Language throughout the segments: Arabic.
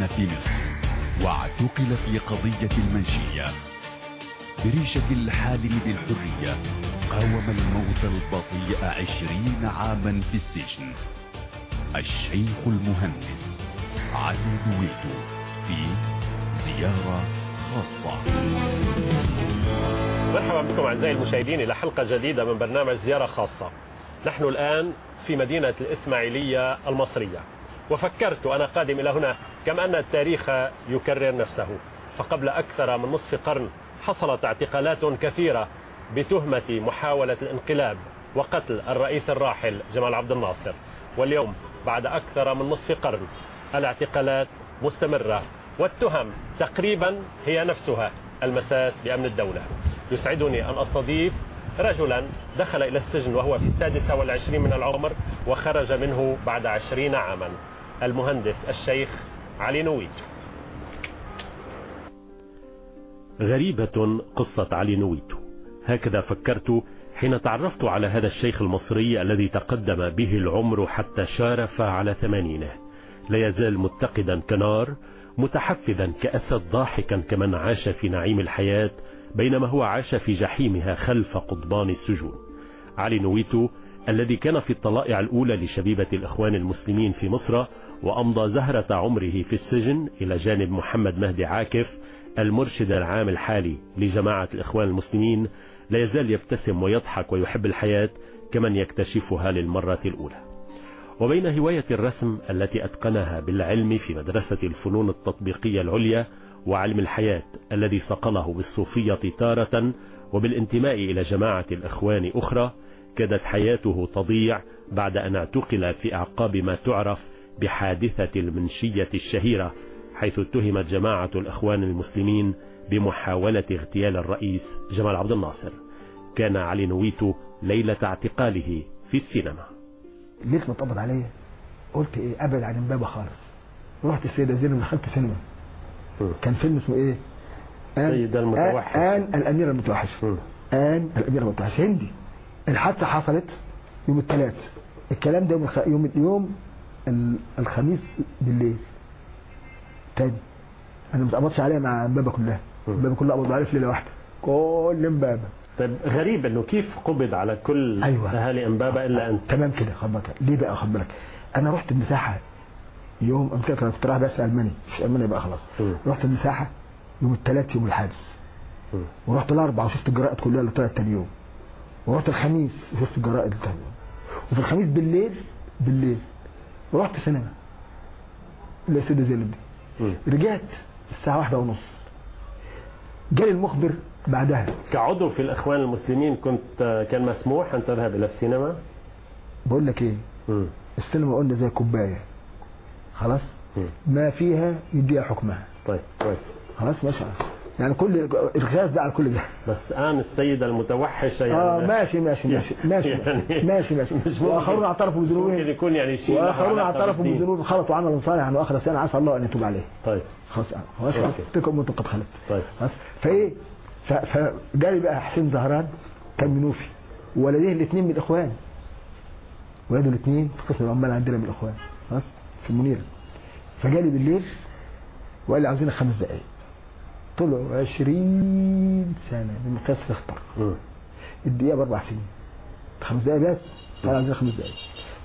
المسلمين في مصر واعتقل في قضية المنشية. بريشة الحالم بالحرية قاوم الموت البطيء عشرين عاما في السجن. الشيخ المهندس علي نويتو في زيارة خاصة. مرحبا بكم أعزائي المشاهدين إلى حلقة جديدة من برنامج زيارة خاصة. نحن الآن في مدينة الإسماعيلية المصرية. وفكرت أنا قادم إلى هنا كما أن التاريخ يكرر نفسه. فقبل أكثر من نصف قرن حصلت اعتقالات كثيرة بتهمة محاولة الانقلاب وقتل الرئيس الراحل جمال عبد الناصر. واليوم بعد أكثر من نصف قرن الاعتقالات مستمرة والتهم تقريبا هي نفسها المساس بأمن الدولة. يسعدني أن أستضيف رجلا دخل إلى السجن وهو في السادسة والعشرين من العمر وخرج منه بعد عشرين عاما. المهندس الشيخ علي نويت. غريبة قصة علي نويت. هكذا فكرت حين تعرفت على هذا الشيخ المصري الذي تقدم به العمر حتى شارف على ثمانينه. لا يزال متقدا كنار متحفزا كأسد ضاحكا كمن عاش في نعيم الحياة بينما هو عاش في جحيمها خلف قضبان السجون. علي نويتو الذي كان في الطلائع الأولى لشبيبة الإخوان المسلمين في مصر وأمضى زهرة عمره في السجن إلى جانب محمد مهدي عاكف المرشد العام الحالي لجماعة الإخوان المسلمين لا يزال يبتسم ويضحك ويحب الحياة كمن يكتشفها للمرة الأولى. وبين هواية الرسم التي أتقنها بالعلم في مدرسة الفنون التطبيقية العليا وعلم الحياة الذي صقله بالصوفية تارة وبالانتماء إلى جماعة الإخوان أخرى كادت حياته تضيع بعد أن اعتقل في أعقاب ما تعرف بحادثة المنشية الشهيرة حيث اتهمت جماعة الإخوان المسلمين بمحاولة اغتيال الرئيس جمال عبد الناصر. كان علي نويتو ليلة اعتقاله في السينما. ليك متقبض عليا. قلت إيه أبعد عن امبابه خالص. رحت السيدة زينب دخلت سينما كان فيلم اسمه إيه؟ آن سيد المتوحش. آن الأمير المتوحش. آن الأمير المتوحش. هندي. الحادثة حصلت يوم الثلاث الكلام ده يوم. يوم الخميس بالليل. تاني أنا ما اتقبضش عليا مع امبابه كلها. امبابه كلها قبضوا عليا في ليلة واحدة. كل امبابه طيب غريب إنه كيف قبض على كل أيوة. أهالي امبابة إلا أنت؟ تمام كده خد بالك. ليه بقى؟ خد بالك. أنا رحت المساحة يوم قمت كده كنت رايح بس الماني مش الماني بقى خلاص. م. رحت المساحة يوم الثلاث يوم الحادث. ورحت الاربعاء وشفت الجرائد كلها اللي طلعت تاني يوم. ورحت الخميس وشفت الجرائد اللي تاني يوم. وفي الخميس بالليل بالليل. رحت سينما. اللي هي سيدة زينب دي. رجعت الساعة واحدة ونص. جالي المخبر بعدها. كعضو في الإخوان المسلمين كنت كان مسموح أن تذهب إلى السينما؟ بقول لك إيه؟ م. السينما قلنا زي كوباية. خلاص؟ م. ما فيها يديها حكمها. طيب كويس. خلاص ماشي. يعني كل القياس ده على كل ده. بس الان السيدة المتوحشة يعني. آه ماشي ماشي ماشي ماشي يعني ماشي ماشي مش ممكن- وآخرون اعترفوا ممكن بذنوبهم. يكون يعني شيء وآخرون اعترفوا. بذنوبهم. خلطوا عملا صالحا وآخر سنة عسى الله أن يتوب عليه. طيب. خلاص خلاص خلاص. تلك امه قد خلت طيب. خلاص. فإيه؟ فجالي بقى حسين زهران كان منوفي. ولديه الاثنين من الاخوان ولاده الاثنين في قسم العمال عندنا من الإخوان. خلاص في المنيرة. فجالي بالليل وقال لي عاوزينك خمس دقائق له 20 سنة بمقياس ريختر م. الدقيقة بأربع سنين. خمس دقائق بس قال عايزين خمس دقائق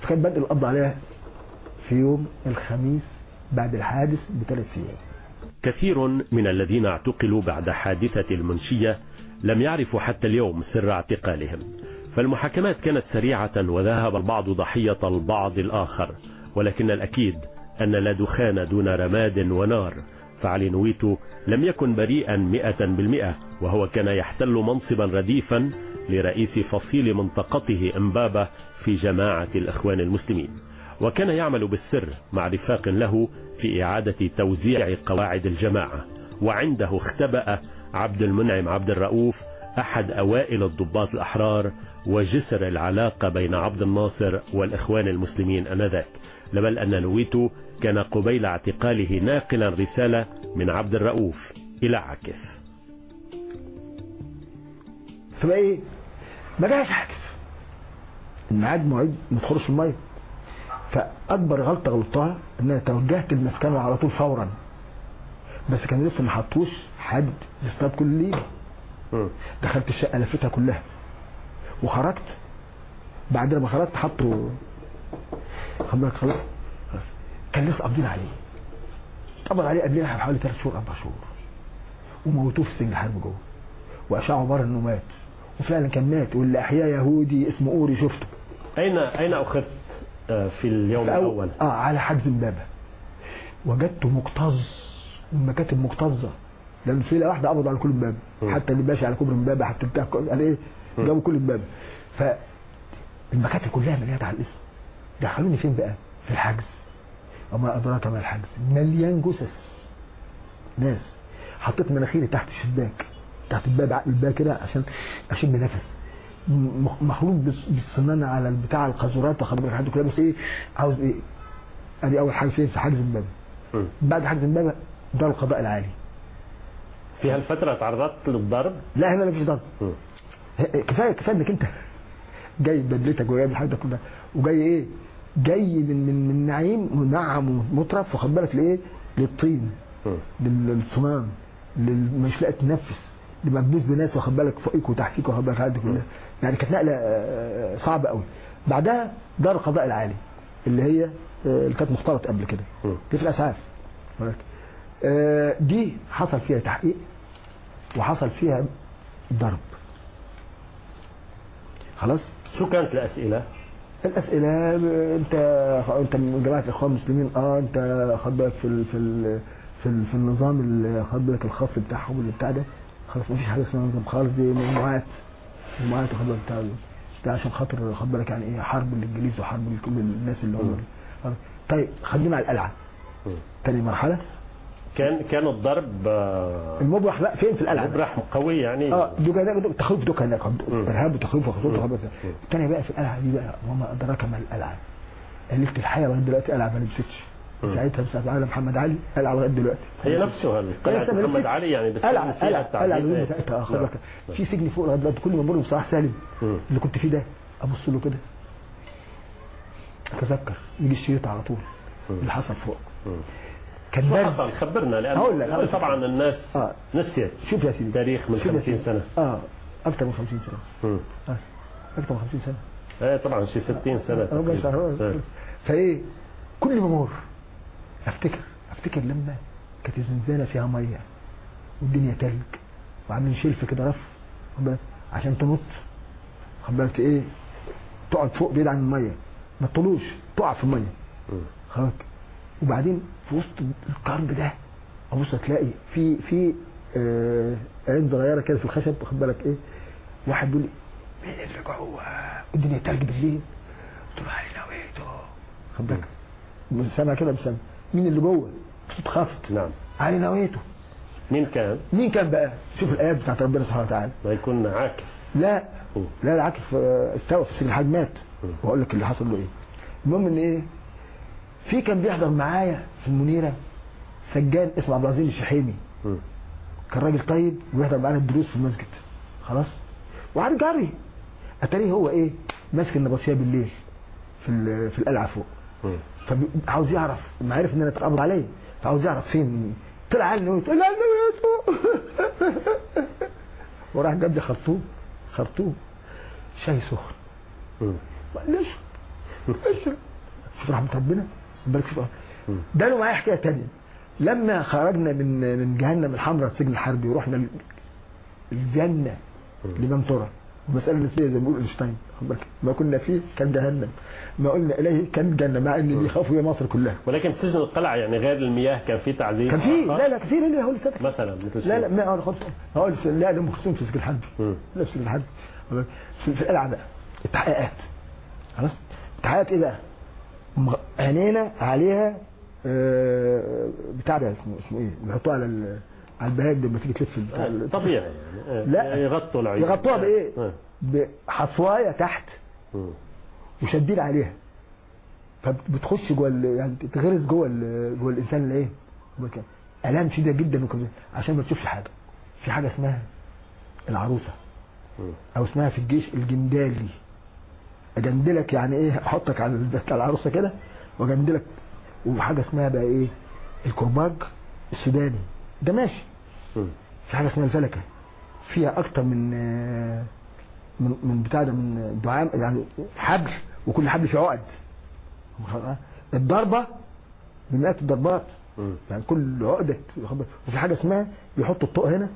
فكان بدء القبض عليها في يوم الخميس بعد الحادث بثلاث أيام. كثير من الذين اعتقلوا بعد حادثة المنشية لم يعرفوا حتى اليوم سر اعتقالهم. فالمحاكمات كانت سريعة وذهب البعض ضحية البعض الآخر ولكن الأكيد أن لا دخان دون رماد ونار. فعلي نويتو لم يكن بريئا مئة بالمئة وهو كان يحتل منصبا رديفا لرئيس فصيل منطقته أمبابة في جماعة الإخوان المسلمين. وكان يعمل بالسر مع رفاق له في إعادة توزيع قواعد الجماعة. وعنده اختبأ عبد المنعم عبد الرؤوف أحد أوائل الضباط الأحرار وجسر العلاقة بين عبد الناصر والإخوان المسلمين أنذاك. لبل أن نويتو كان قبيل اعتقاله ناقلا رسالة من عبد الرؤوف إلى عاكف. فبقى إيه؟ ما جاش عاكف. الميعاد مواعيد ما تخرجش المية. فأكبر غلطة غلطتها إن أنا توجهت المسكنة على طول فورا. بس كان لسه ما حطوش حد يصطاد كل ليله مم. دخلت الشقة لفتها كلها. وخرجت. بعد ما خرجت حطوا خلاص. كان لسه قابضين عليه. قبض عليه قبلها بحوالي ثلاث شهور أربع شهور. وموتوه في سجن الحرب جوه. واشاعوا بره إنه مات. وفعلا كان مات. واللي أحياه يهودي اسمه أوري شفته. أين أين أخذت آه، في اليوم في الأول؟ آه على حجز امبابة. وجدته مكتظ والمكاتب مكتظه لأن في واحدة قبضوا على كل امبابة. حتى اللي ماشي على كوبري امبابة حتى بتاع قال إيه؟ جابوا كل امبابة. فالمكاتب كلها مليانة على الاسم. دخلوني فين بقى؟ في الحجز. وما أدراك ما الحجز مليان جثث. ناس. حطيت مناخيري تحت الشباك. تحت الباب عقل الباب كده عشان أشم نفس. مخلوط بالصنانه على البتاع القاذورات. واخد بالك؟ حد كلها بس إيه عاوز إيه؟ أدي أول حاجة فين؟ في حجز امبابه مم. بعد حجز امبابه دار القضاء العالي. في هالفترة تعرضت للضرب؟ لا هنا مفيش ضرب. كفاية كفاية إنك أنت جاي بدلتك وجايب الحاجة دي كلها. وجاي إيه؟ جاي من من من نعيم منعم ومطرف واخد بالك؟ لإيه؟ للطين للصمام لل- مش لاقي تنفس لمكبوس بناس واخد بالك؟ فوقيك وتحتيك واخد بالك؟ دي كلها. يعني كانت نقلة آه، صعبة قوي. بعدها دار القضاء العالي اللي هي آه، اللي كانت مختلط قبل كده. دي في الاسعاف؟ آه، دي حصل فيها تحقيق وحصل فيها ضرب. خلاص؟ شو كانت الأسئلة؟ الأسئلة أنت أنت من جماعة الإخوان المسلمين آه أنت خد بالك في ال في ال في, ال في النظام اللي خد بالك الخاص بتاعهم اللي بتاع ده؟ خلاص مفيش حاجة اسمها نظام خالص دي مجموعات مجموعات خد بالك بتاع ده عشان خاطر خد بالك يعني إيه حرب الإنجليز وحرب كل الناس اللي هم طيب خلينا على القلعه. تاني مرحلة. كان كان الضرب آه، المبرح بقى فين في القلعة مبرح قوي يعني آه دوكا تخوف دوكا هناك. إرهاب وتخويف وخطوط. الثانية بقى في القلعة دي بقى وما أدراك ما القلعة قالت الحياة لغاية دلوقتي قلعة ما لبستش. ساعتها بساعه على محمد علي قلعة لغاية دلوقتي هي نفسها ما محمد. علي يعني بس قلعة قلعة قلعة بتاعتها خد نعم. بالك في سجن فوق لغاية دلوقتي كل ما بمر بصلاح سالم. اللي كنت فيه ده أبص له كده أتذكر يجي الشريط على طول. اللي حصل فوق. كان شو حصل خبرنا لأن هقول لك-. طبعا الناس آه نسيت شوف يا سيدي تاريخ من شوف يا 50 سيدي. سنة آه أكثر من 50 سنة مم. آه. أكثر من 50 سنة إيه طبعا شي 60 سنة ربع تقريباً. شهر إيه. فإيه كل ما أفتكر أفتكر لما كانت الزنزانه فيها مية والدنيا تلج وعاملين شلف كده رف؟ عشان تنط خد بالك إيه تقعد فوق بعيد عن المية ما تطلوش تقع في المية. خلاص وبعدين في وسط الكرب ده. ابص تلاقي في في آه عين صغيره كده في الخشب واخد بالك إيه؟ واحد بيقول لي مين اللي جوه الدنيا تلج بالليل. قلت له علي نويته خد بالك؟ سامع كده بسامع مين اللي جوه؟ صوت خافت. نعم. علي نويته مين كان؟ مين كان بقى؟ شوف الآيات بتاعت ربنا سبحانه وتعالى. ما يكون عاكف. لا. لا العاكف آه، استوى في سجن الحاج مات. واقول لك اللي حصل له إيه؟ المهم إن إيه؟ في كان بيحضر معايا في المنيرة سجان اسمه عبد العظيم الشحيمي. كان راجل طيب ويحضر معانا الدروس في المسجد. خلاص؟ وقعد جري. أتاريه هو إيه؟ ماسك النبطشية بالليل في في القلعة فوق. فعاوز يعرف. ما عرف إن أنا اتقبض عليا فعاوز يعرف فين. طلع على نويته لا وراح جاب لي خرطوم. خرطوم. شاي سخن. معلش اشرب شوف رحمة ربنا. بالك شوف. ده له معايا حكاية تانية. لما خرجنا من من جهنم الحمراء السجن الحربي ورحنا ال- الجنة لمن ترى مسألة نسبية زي ما بيقول إينشتاين. ما كنا فيه كان جهنم. ما قلنا إليه كان جنة مع إن بيخافوا هي مصر كلها. ولكن سجن القلعة يعني غير المياه كان في تعذيب كان فيه؟ لا لا كثير اللي هو سكت. مثلا مثل لا؟ لا ما أنا خدت هقول لا ده مخصوم في سجن الحرب مم. لا في سجن الحرب في في القلعه بقى. التحقيقات. خلاص؟ التحقيقات إيه بقى؟ عينينا عليها آه، بتاع ده اسمه اسمه إيه؟ بيحطوه على على البهاج لما تيجي تلف آه، طبيعي يعني آه، لا. يغطوا العيون يغطوها بإيه؟ آه. بحصواية تحت. وشادين عليها فبتخش جوه يعني تغرز جوه جوه الإنسان اللي إيه؟ آلام شديدة جدا وكذا عشان ما تشوفش حاجة في حاجة اسمها العروسة. أو اسمها في الجيش الجندالي أجندلك يعني إيه؟ أحطك على العروسة كده وجنب لك وحاجة اسمها بقى إيه؟ الكرباج السوداني. ده ماشي. في حاجة اسمها الفلكة. فيها أكتر من من من بتاع ده من دعام يعني حبل وكل حبل فيه عقد. الضربة بمئات الضربات. يعني كل عقدة وفي حاجة اسمها بيحطوا الطوق هنا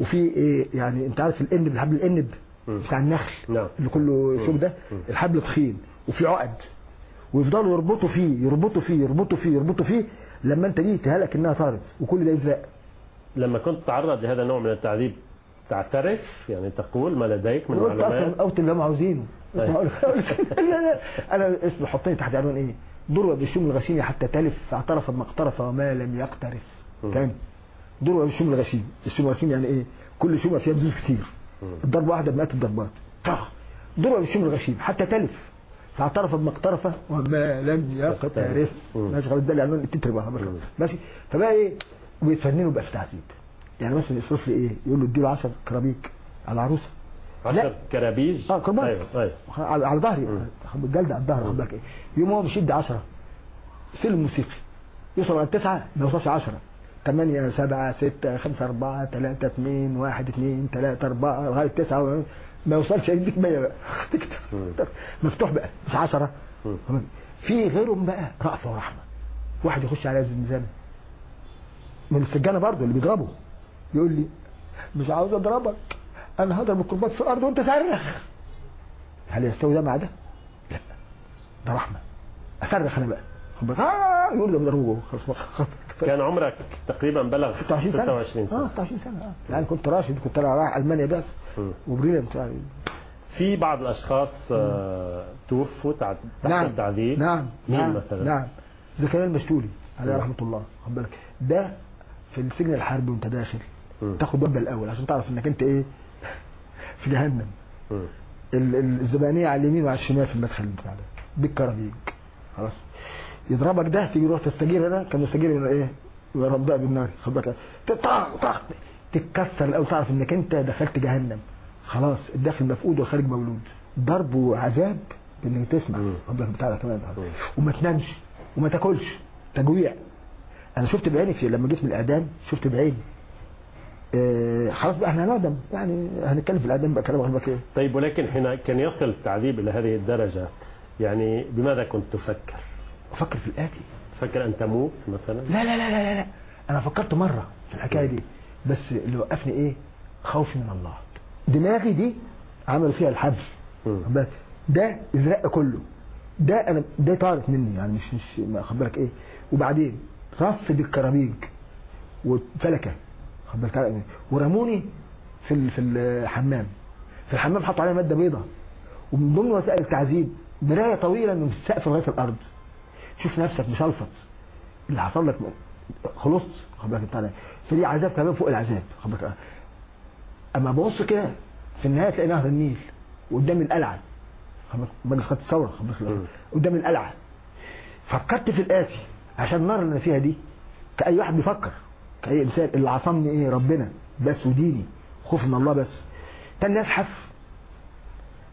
وفي إيه؟ يعني أنت عارف الإنب الحبل الإنب. بتاع النخل نعم. اللي كله شوك ده. الحبل تخين وفي عقد. ويفضلوا يربطوا فيه يربطوا فيه يربطوا فيه يربطوا فيه لما انت دي تهلك انها طارت وكل ده يزرق لما كنت تتعرض لهذا النوع من التعذيب تعترف يعني تقول ما لديك من قلت معلومات اوت اللي هم عاوزينه. لا لا أنا اسمه حطني تحت عنوان إيه؟ ضرب بالشوم الغشيم حتى تلف فاعترف بما اقترف وما لم يقترف. تاني ضرب بالشوم الغشيم الشوم الغشيم يعني إيه؟ كل شومه فيها بزوز كتير. مم. الضربة واحدة بمئات الضربات. طخ ضرب الغشيم حتى تلف. فاعترف بما اقترف وما لم يقترف. ماشي خلاص ده اللي عنوان التتر بقى. ماشي. فبقى إيه؟ ويتفننوا بقى في تعذيب يعني مثلا يصرف لي إيه؟ يقول له اديله 10 كرابيك على العروسة. عشر كرابيج؟ آه كرباج. أيوه أيوه على على ظهري. الجلد على الظهر خد بالك إيه؟ يوم هو بيشد 10 سلم موسيقي. يوصل على 9 ما يوصلش 10 8 7 6 5 4 3 2 1 2 3 4 لغاية 9 ما يوصلش يديك 100 بقى. مفتوح بقى. مش 10 مم. في غيرهم بقى رأفة ورحمة. واحد يخش عليا زنزانة من السجانة برضه اللي بيضربه يقول لي مش عاوز أضربك. أنا هضرب الكرباج في الأرض وأنت صرخ. هل يستوي ده مع ده؟ لا. ده رحمة. أصرخ أنا بقى. آه يقول لي خلاص خلاص. كان عمرك تقريبا بلغ 26 سنة. 26 آه سنة 26 سنة. آه. يعني كنت راشد كنت أنا رايح ألمانيا بس. وبريليانت يعني في بعض الأشخاص آه، توفوا تحت نعم. التعذيب. نعم. مين نعم. مثلا؟ نعم. زكريا المشتولي عليه مم. رحمة الله. خد بالك. ده في السجن الحربي وانت داخل. تاخد وجبه الأول عشان تعرف إنك أنت إيه؟ في جهنم. الزبانية على اليمين وعلى الشمال في المدخل بتاع ده. بالكرابيج خلاص. يضربك ده تيجي تروح تستجير هنا كان يستجير من إيه؟ رباء بالنار خد بالك. تتكسر الأول تعرف إنك أنت دخلت جهنم. خلاص الداخل مفقود والخارج مولود. ضرب وعذاب انك تسمع. مم. خد بالك بتاع ده كمان. وما تنامش وما تاكلش. تجويع. أنا شفت بعيني في لما جيت من الإعدام شفت بعيني. آه خلاص بقى إحنا هنعدم. يعني هنتكلم في الإعدام بقى كلام غير إيه طيب ولكن حين كان يصل التعذيب إلى هذه الدرجة يعني بماذا كنت تفكر؟ أفكر في الآتي. تفكر أن تموت مثلا؟ لا لا لا لا لا. أنا فكرت مرة في الحكاية دي بس اللي وقفني إيه؟ خوفي من الله. دماغي دي عملوا فيها بالك؟ ده ازرق كله. ده أنا ده طارت مني يعني مش مش ما بالك إيه. وبعدين رص بالكرابيج وفلكة. بالك تعالى. ورموني في في الحمام. في الحمام حطوا عليها مادة بيضاء. ومن ضمن وسائل التعذيب مراية طويلة من السقف لغايه الأرض. شوف نفسك مشلفط اللي حصل لك خلصت خد بالك بتاع. فدي عذاب كمان فوق العذاب خد بالك. اما ببص كده في النهاية تلاقي نهر النيل وقدام القلعة. خد بالك؟ مجلس خط الثورة خد بالك. مم. قدام القلعة. فكرت في الآتي عشان النار اللي فيها دي. كأي واحد بيفكر كأي إنسان اللي عصمني إيه ربنا بس وديني خوف من الله بس. تاني ازحف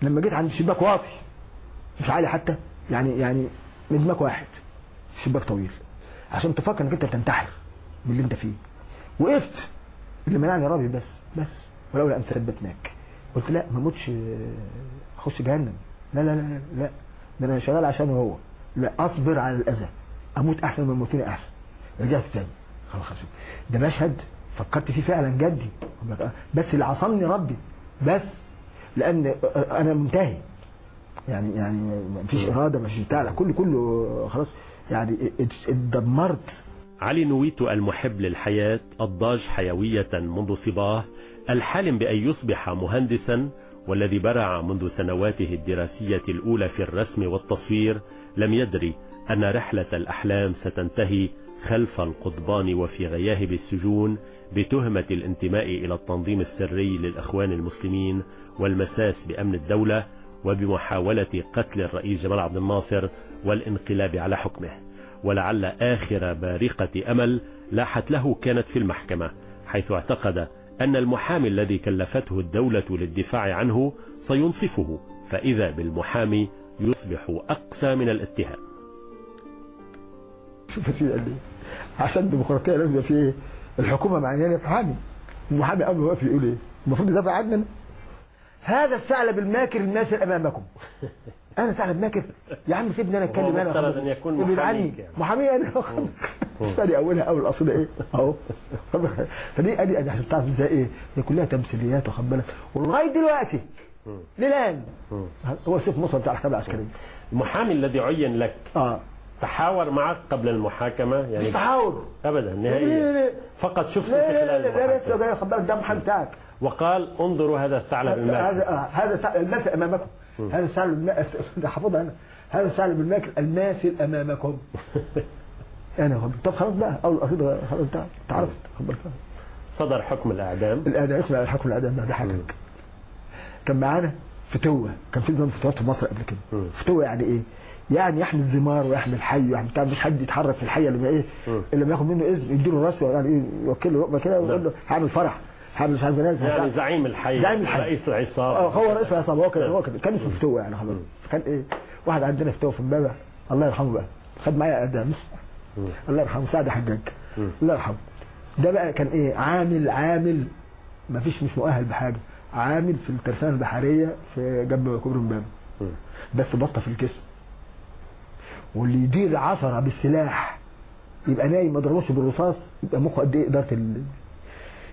لما جيت عند الشباك واطي مش عالي حتى. يعني يعني مدماك واحد شباك طويل. عشان تفكر انك انت بتنتحر باللي انت فيه. وقفت اللي منعني ربي بس بس. ولولا أن ثبتناك. قلت لا ما اموتش آه، أخش جهنم. لا لا لا لا. ده أنا شغال عشانه هو. لا أصبر على الأذى. أموت أحسن من موتني أحسن. رجعت تاني. خلاص خلاص. ده مشهد فكرت فيه فعلا جدي. بس اللي عصمني ربي. بس. لأن أنا منتهي. يعني يعني ما فيش إرادة ما فيش بتاع لا، كله كله خلاص. يعني ات- اتدمرت. علي نويت المحب للحياة الضاج حيوية منذ صباه الحالم بأن يصبح مهندسا والذي برع منذ سنواته الدراسية الأولى في الرسم والتصوير. لم يدري أن رحلة الأحلام ستنتهي خلف القضبان وفي غياهب السجون بتهمة الانتماء إلى التنظيم السري للإخوان المسلمين والمساس بأمن الدولة. وبمحاولة قتل الرئيس جمال عبد الناصر والانقلاب على حكمه. ولعل آخر بارقة أمل لاحت له كانت في المحكمة حيث اعتقد أن المحامي الذي كلفته الدولة للدفاع عنه سينصفه فإذا بالمحامي يصبح أقسى من الاتهام. شوف قال لي عشان الديمقراطية لازم في الحكومة معنيانه في محامي المحامي قبل ما يقف يقول إيه؟ المفروض يدافع عننا هذا الثعلب الماكر الماسر أمامكم. أنا ثعلب ماكر. يا عم سيبني أنا أتكلم أنا مفترض أن يكون يعني. محامي أنا ثاني أولها أول اصلها إيه؟ أهو. فدي ادي أدي عشان تعرف إزاي إيه؟ هي كلها تمثيليات واخد بالك. ولغاية دلوقتي للآن. هو سيف مصر بتاع الحرب العسكرية. المحامي الذي عين لك. آه. تحاور معك قبل المحاكمة؟ مش يعني تحاور أبدا لا لا نهائيا لا. فقط شفته لا لا لا لا لسه المحاكمة. ده خد بالك ده محل بتاعك وقال انظروا هذا الثعلب الماكر. هذا آه، هذا سع- الماثل أمامكم. هذا الثعلب ده حافظها أنا هذا الثعلب الماكر الماثل أمامكم. أنا خد طب خلاص بقى أول قصيده خلاص أنت عرفت خد بالك صدر حكم الإعدام. الأعدام اسمع الحكم الأعدام ده حاجك كان معانا فتوة. كان في نظام فتوات في مصر قبل كده. مم. فتوة يعني إيه؟ يعني يحمي الزمار ويحمي الحي ويحمي بتاع مش حد يتحرك في الحي اللي إيه. اللي ما ياخد منه إذن يديله راسه يعني إيه يوكل له رقبه كده ويقول له هعمل فرح هعمل مش عارف جنازة يعني زعيم الحي زعيم الحي. رئيس العصابة. آه هو رئيس العصابة هو كده هو كده. كان اسمه فتوة يعني خلاص. كان إيه واحد عندنا فتوة في امبابه الله يرحمه بقى. خد معايا مم. الله يرحمه سعد حجاج. الله يرحمه. ده بقى كان إيه عامل عامل ما فيش مش مؤهل بحاجة. عامل في الترسانة البحرية في جنب كوبري امبابه. بس بسطه في الجسم. واللي يدير عثره بالسلاح يبقى نايم ما ضربوش بالرصاص يبقى مخه قد إيه؟ إدارة ال...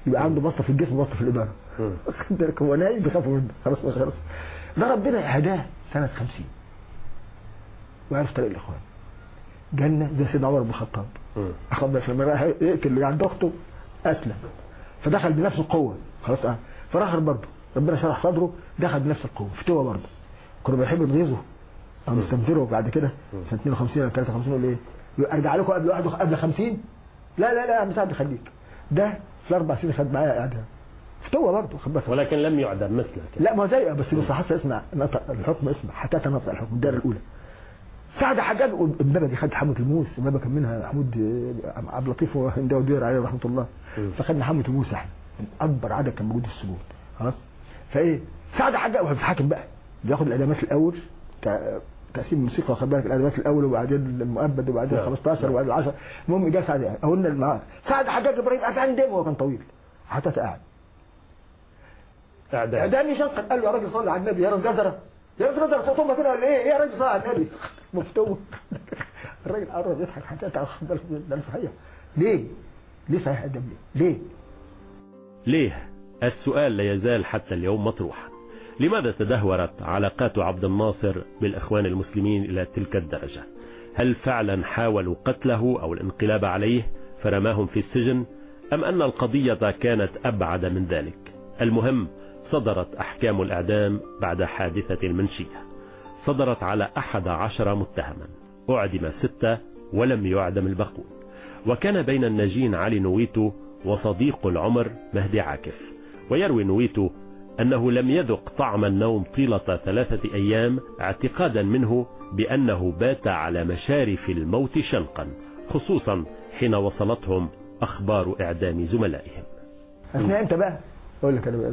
يبقى عنده بسطة في الجسم وبسطه في الإدارة. واخد بالك هو نايم بيخافوا منه. خلاص خلاص. ده ربنا هداه سنة 50 وعرف طريق الإخوان. جنة زي سيدنا عمر بن الخطاب. اخد بالك لما راح يقتل اللي عند أخته أسلم. فدخل بنفس القوة. خلاص آه. فراح برضه ربنا شرح صدره دخل بنفس القوة. فتوى برضه. كنا بنحب نغيظه أو نستنفره بعد كده؟ سنه 52 ولا 53 ولا إيه؟ يقول أرجع لكم قبل واحد قبل 50 لا لا لا يا عم سعد خليك ده في أربع سنين خد معايا إعدام. فتوى برضه خد بالك ولكن لم يعدم مثلك لا ما زي بس بص حتى اسمع نطق الحكم اسمع حتى تنطق الحكم الدائرة الأولى. سعد حجاج دي خد حموت الموس امبابة كان منها محمود آه، عبد اللطيف وهندي ودير عليه رحمة الله. فخدنا حموت الموس إحنا. من أكبر عدد كان موجود في السجون. خلاص؟ فإيه؟ سعد حجاج هو بيتحاكم بقى. بياخد الإعدامات الأول تقسيم الموسيقى خد بالك الاعدامات الأول وبعدين المؤبد وبعدين نعم. 15 وبعدين 10 المهم جه سعد قلنا معاه سعد حجاج إبراهيم افندم هو كان طويل. حتى قاعد. إعدام. إعدام يشنقل قال له يا راجل صلي على النبي يا راجل جزرة. يا راجل جزرة صوتهم كده ولا إيه؟ يا راجل صلي على النبي؟ مفتوح. الراجل قرب يضحك حتى تعرف بالك ده صحيح. ليه؟ ليه صحيح إعدام ليه؟ ليه؟ ليه؟ السؤال لا يزال حتى اليوم مطروحا. لماذا تدهورت علاقات عبد الناصر بالإخوان المسلمين إلى تلك الدرجة؟ هل فعلا حاولوا قتله أو الانقلاب عليه فرماهم في السجن؟ أم أن القضية كانت أبعد من ذلك؟ المهم صدرت أحكام الإعدام بعد حادثة المنشية. صدرت على أحد عشر متهما. أعدم ستة ولم يعدم الباقون. وكان بين الناجين علي نويتو وصديق العمر مهدي عاكف. ويروي نويتو أنه لم يذق طعم النوم طيلة ثلاثة أيام اعتقادا منه بأنه بات على مشارف الموت شنقا خصوصا حين وصلتهم أخبار إعدام زملائهم. أثناء إمتى بقى أقول لك أنا بقى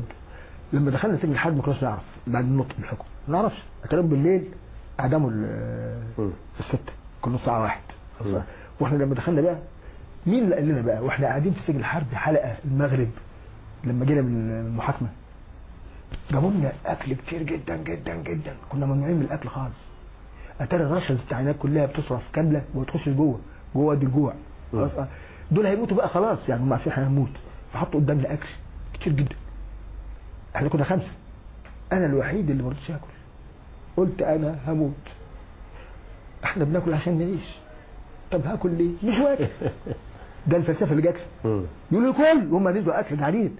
لما دخلنا سجن الحرب ما كناش نعرف بعد النطق بالحكم. ما نعرفش. كانوا بالليل. في الستة كنا الساعة واحد. وإحنا لما دخلنا بقى مين اللي قال لنا بقى؟ وإحنا قاعدين في سجن الحرب حلقة المغرب لما جينا من المحاكمة. جابوا لنا اكل كتير جدا جدا جدا. كنا ممنوعين من الأكل خالص. أتاري الرشة التعيينات كلها بتصرف كاملة وما تخشش جوه جوه دي الجوع. خلاص آه. دول هيموتوا بقى خلاص يعني هم عارفين هنموت فحطوا قدامنا أكل كتير جدا. إحنا كنا خمسة. أنا الوحيد اللي ما رضيتش آكل. قلت أنا هموت. إحنا بناكل عشان نعيش. طب هاكل ليه؟ مش واكل. ده الفلسفة اللي جات لي. يقولوا كل هم نزلوا أكل جعانين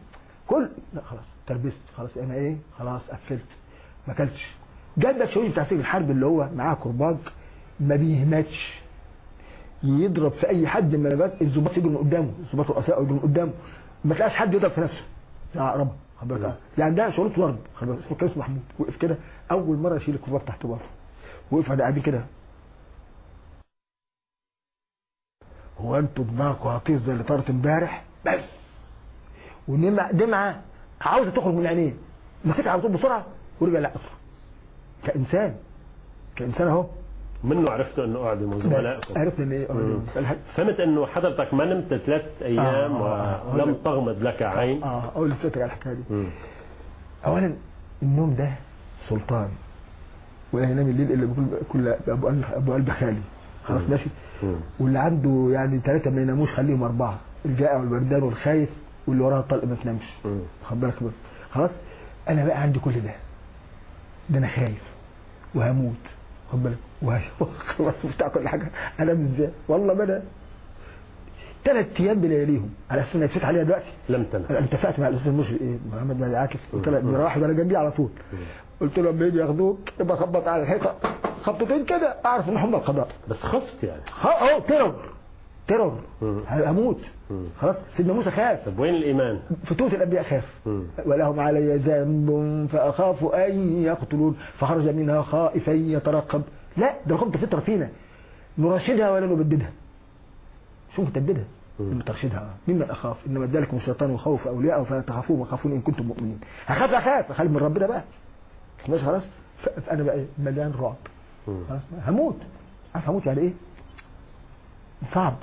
كل. لا خلاص. تربست خلاص أنا إيه؟ خلاص قفلت. ما اكلتش. لك شوية بتاع سجن الحرب اللي هو معاه كرباج ما بيهمتش يضرب في أي حد من الرجال الظباط من قدامه الظباط الرؤساء من قدامه. ما تلاقيش حد يضرب في نفسه. يا عقربه خد بالك يعني ده شغلته ضرب خد بالك اسمه محمود. وقف كده. أول مرة يشيل الكرباج تحت بره. وقف على قاعدين كده. هو أنتوا دماغكم هطير زي اللي طارت امبارح؟ بس. ودمعه دمعة. عاوزة تخرج من عينيه مسكها على طول بسرعة ورجع لا أسرع. كإنسان. كإنسان أهو. منه عرفتوا أنه اعدموا زملائكم. عرفت إن إيه. فهمت أنه حضرتك ما نمت ثلاث أيام آه، آه، ولم آه. تغمض لك عين. آه أقول لك على الحكاية دي. مم. اولا النوم ده سلطان. ولا ينام الليل إلا بكل كل ابو قلب أبو قلب خالي. خلاص. ماشي. واللي عنده يعني ثلاثة ما يناموش خليهم أربعة. الجائع والبردان والخايف. واللي وراها الطلق ما تنامش مم. خد بالك. خلاص؟ أنا بقى عندي كل ده. ده أنا خايف وهموت. خد بالك؟ وه- خلاص بتاع كل حاجة. أنام إزاي؟ والله ما أنا ثلاث أيام بلياليهم على أساس اني عليها دلوقتي. لم تنم أنا اتفقت مع الأستاذ مشرق إيه؟ محمد بن عاكف. قلت له بيروح ده أنا جنبي على طول. قلت له لما يجي ياخدوك. يبقى خبط على الحيطة. خبطتين كده. أعرف إن هم القضاء. بس خفت يعني. أهو تيرور تيرور. هموت. خلاص سيدنا موسى خاف. طب وين الإيمان؟ فتوت الأنبياء خاف. ولهم علي ذنب فأخاف أن يقتلون. فخرج منها خائفا يترقب. لا ده خبط فطره فينا نرشدها ولا نبددها؟ شو متبددها؟ مم. ترشدها ممن أخاف؟ إنما ذلكم الشيطان وخوف أولياءه فلا تخافوهم وخافون إن كنتم مؤمنين. هخاف أخاف. أخاف من ربنا بقى. ماشي خلاص. فانا بقى؟ مليان رعب. هموت. عارف هموت يعني إيه؟ صعب.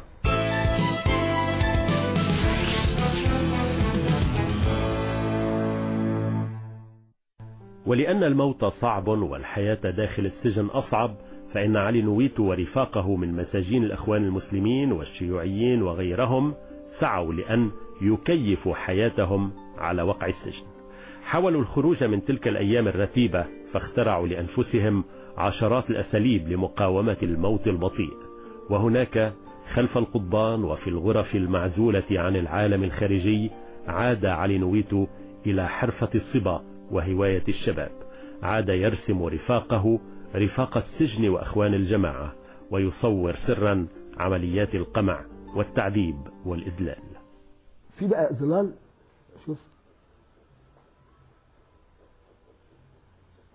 ولأن الموت صعب والحياة داخل السجن أصعب فإن علي نويت ورفاقه من مساجين الأخوان المسلمين والشيوعيين وغيرهم سعوا لأن يكيفوا حياتهم على وقع السجن. حاولوا الخروج من تلك الأيام الرتيبة فاخترعوا لأنفسهم عشرات الأساليب لمقاومة الموت البطيء. وهناك خلف القضبان وفي الغرف المعزولة عن العالم الخارجي عاد علي نويتو إلى حرفة الصبا وهواية الشباب. عاد يرسم رفاقه رفاق السجن وأخوان الجماعة ويصور سرا عمليات القمع والتعذيب والإذلال. في بقى ظلال شوف.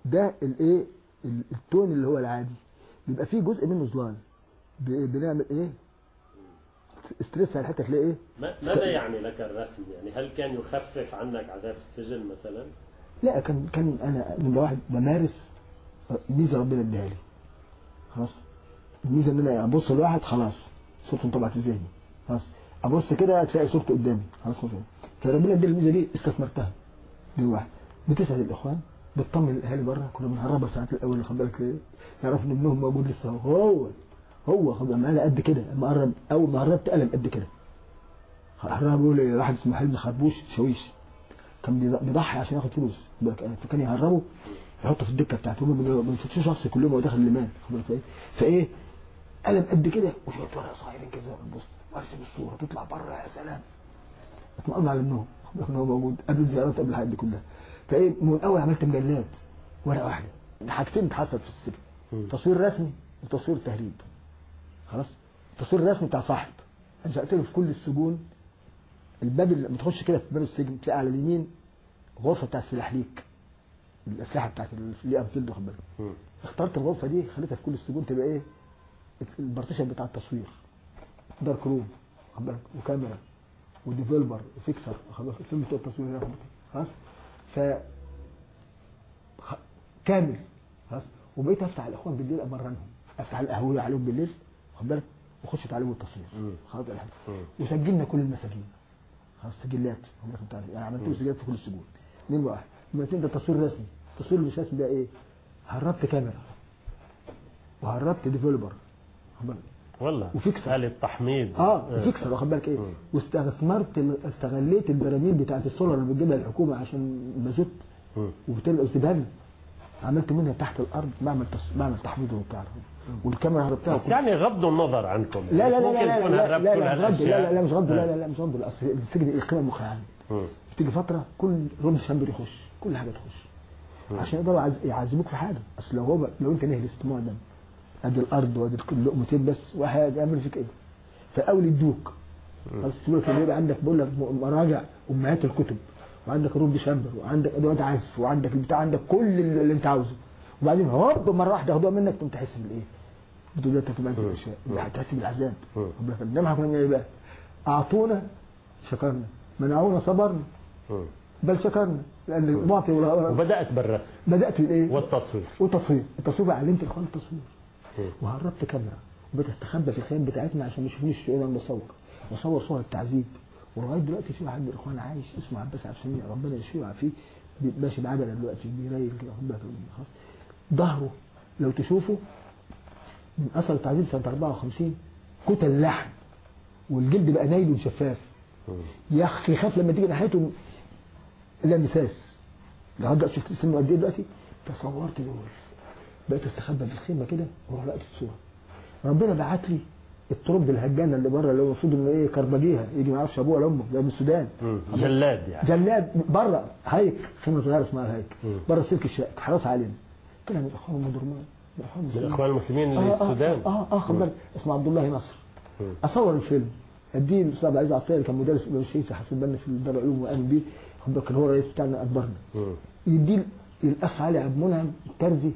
ده الإيه؟ ال- التون اللي هو العادي. بيبقى فيه جزء منه ظلال بنعمل إيه؟ ستريس على الحتة تلاقي إيه؟ ماذا يعني لك الرسم؟ يعني هل كان يخفف عنك عذاب السجن مثلا؟ لا كان كان أنا نمرة واحد بمارس ميزة ربنا اديها لي. خلاص؟ الميزة إن أنا أبص لواحد خلاص صورته انطبعت ذهني خلاص؟ أبص كده تلاقي صورته قدامي. خلاص فربنا ادي الميزة دي استثمرتها. دي واحد. بتسعد الإخوان بتطمن الأهالي بره. كنا بنهربها ساعات الأول خد بالك يعرفوا إن ابنهم موجود لسه هو هو خد بالك معانا قد كده. اما قرب أول ما قربت قلم قد كده. هرب بيقول لي واحد اسمه حلمي خربوش شاويش. كان بيض- بيضحي عشان ياخد فلوس؟ فكان يهربه يحطه في الدكة بتاعته ما بيفتشوش شخص كلهم هو داخل الليمان خد بالك إيه؟ فإيه؟ قلم قد كده وشويه ورقه صغيرين كده بص وأرسم الصورة تطلع بره يا سلام! اطمئن على النوم إن هو موجود. قبل الزيارات قبل الحاجات دي كلها. فإيه؟ من الأول عملت مجلات ورقة واحدة. حاجتين اتحصلت في السجن. تصوير رسمي وتصوير تهريب. خلاص؟ التصوير الرسمي بتاع صاحب. انشأت له في كل السجون الباب اللي لما تخش كده في باب السجن تلاقي على اليمين غرفة بتاعت سلاح ليك. الأسلحة بتاعت ال Lee Enfield واخد بالك. اخترت الغرفة دي خليتها في كل السجون تبقى إيه؟ ال partition بتاع التصوير. dark room واخد بالك وكاميرا و developer و fixer بالك الفيلم بتوع التصوير هنا؟ خلاص؟ ف كامل. خلاص؟ وبقيت أفتح الأخوان بالليل أمرنهم. أفتح القهوة عليهم بالليل واخد بالك وأخش تعليم التصوير. خلاص. وسجلنا كل المساجين. خلاص سجلات. يعني عملت له سجلات في كل السجون. نمره واحد. نمرة اثنين ده تصوير رسمي. التصوير اللي مش رسمي ده إيه؟ هربت كاميرا. وهربت developer. والله. و fixer. آلة تحميض. آه fixer واخد بالك إيه. واستثمرت استغليت البراميل بتاعت السولار اللي بتجيبها الحكومة عشان المازوت مم. وبالتالي وسيبها لي. عملت منها تحت الأرض معمل تص... معمل تحميض وبتاع. والكاميرا هربتها بس يعني غضوا النظر عنكم. لا لا لا لا لا لا لا لا غض. لا لا لا مش غض لا آه. لا لا مش غض لا أصل السجن القيمه مم. بتيجي فترة كل رمز شامبر يخش كل حاجة تخش. عشان يقدروا يعذبوك في حاجة. أصل لو هو لو أنت نهلست معدم أدي الأرض وأدي الكل لقمتين بس واحد يعمل فيك إيه؟ فاول يدوك. خلاص سيبك لما يبقى عندك بقول لك مراجع أمهات الكتب. وعندك روب شامبر وعندك ادوات عزف وعندك البتاع عندك كل اللي أنت عاوزه. وبعدين هوب مرة واحدة ياخدوها منك تقوم تحس بالإيه؟ بتقول انت بتعمل الاشياء هتحس بالعذاب. انما إحنا كنا إيه بقى؟ أعطونا شكرنا. منعونا صبرنا. بل شكرنا. لأن المعطي ولا وبدأت بالرسم. بدأت بالإيه؟ والتصوير. والتصوير. التصوير بقى علمت الإخوان التصوير. وهربت كاميرا. وبقيت أستخبى في الخيام بتاعتنا عشان ما يشوفونيش الشعور وأنا بصور بصور صور التعذيب. ولغايه دلوقتي في واحد من الاخوان عايش اسمه عباس عبد السميع ربنا يشفيه ويعافيه ماشي بعجله دلوقتي بيريل كده واخد بالك خلاص. ظهره لو تشوفه من أثر التعذيب سنة 54 كتل لحم والجلد بقى نايل وشفاف. يا أخي خاف لما تيجي ناحيته لا مساس. لغايه شفت سنه قد إيه دلوقتي؟ تصورت دول بقيت أستخبى في الخيمه كده وأروح لقيت الصورة. ربنا بعت لي الترب الهجانة اللي بره اللي هو المفروض إنه إيه كربجيها يجي ما يعرفش ابوه ولا أمه ده من السودان. جلاد يعني. جلاد بره هايك خيمة صغيرة اسمها هايك. بره سلك الشائك حراسة علينا طلع من الأخوان المدرمان من الأخوان المسلمين. المسلمين آه للسودان. آه آه, آه خد بالك اسمه عبد الله نصر. أصور الفيلم. اديه الاستاذ عبد العزيز عطية اللي كان مدرس في حسن بنا في دار العلوم وقام بيه خد بالك كان هو الرئيس بتاعنا اكبرنا. يديه الاخ علي عبد المنعم الترزي